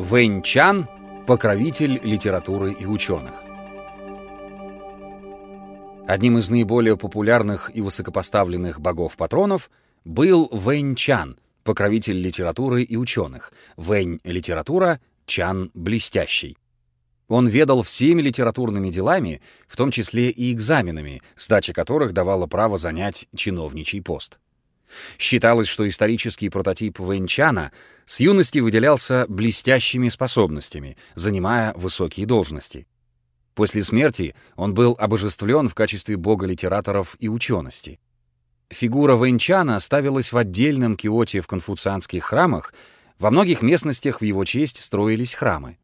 Вэнь Чан – покровитель литературы и ученых. Одним из наиболее популярных и высокопоставленных богов-патронов был Вэнь Чан, покровитель литературы и ученых. Вэнь — литература, Чан — блестящий. Он ведал всеми литературными делами, в том числе и экзаменами, сдача которых давала право занять чиновничий пост. Считалось, что исторический прототип Вэньчана с юности выделялся блестящими способностями, занимая высокие должности. После смерти он был обожествлен в качестве бога литераторов и учености. Фигура Вэньчана ставилась в отдельном киоте в конфуцианских храмах, во многих местностях в его честь строились храмы.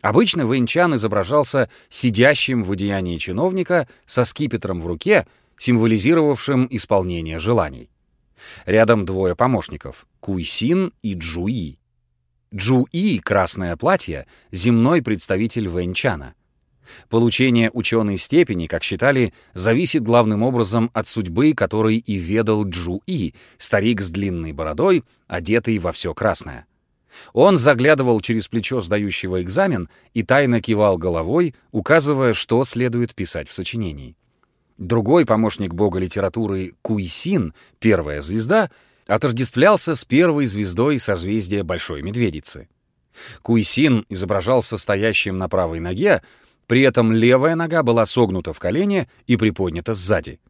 Обычно Вэньчан изображался сидящим в одеянии чиновника со скипетром в руке, символизировавшим исполнение желаний. Рядом двое помощников — Куйсин и Джуи. Джуи, красное платье, земной представитель Вэньчана. Получение ученой степени, как считали, зависит главным образом от судьбы, которой и ведал Джуи, старик с длинной бородой, одетый во все красное. Он заглядывал через плечо сдающего экзамен и тайно кивал головой, указывая, что следует писать в сочинении. Другой помощник бога литературы Куйсин, первая звезда, отождествлялся с первой звездой созвездия Большой Медведицы. Куйсин изображался стоящим на правой ноге, при этом левая нога была согнута в колене и приподнята сзади.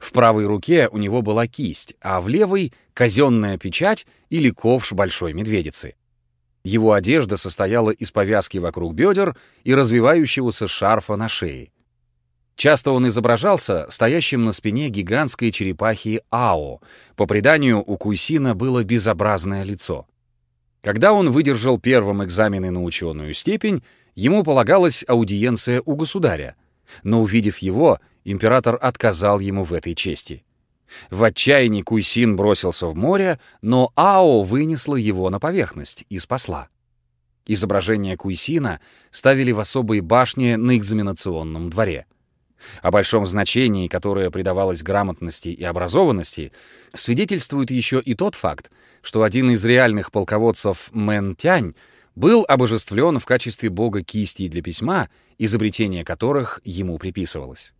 В правой руке у него была кисть, а в левой — казенная печать или ковш Большой Медведицы. Его одежда состояла из повязки вокруг бедер и развивающегося шарфа на шее. Часто он изображался стоящим на спине гигантской черепахи Ао. По преданию, у Куйсина было безобразное лицо. Когда он выдержал первым экзамены на ученую степень, ему полагалась аудиенция у государя. Но увидев его, император отказал ему в этой чести. В отчаянии Куйсин бросился в море, но Ао вынесла его на поверхность и спасла. Изображение Куйсина ставили в особой башне на экзаменационном дворе. О большом значении, которое придавалось грамотности и образованности, свидетельствует еще и тот факт, что один из реальных полководцев Мэн Тянь был обожествлен в качестве бога кистей для письма, изобретение которых ему приписывалось.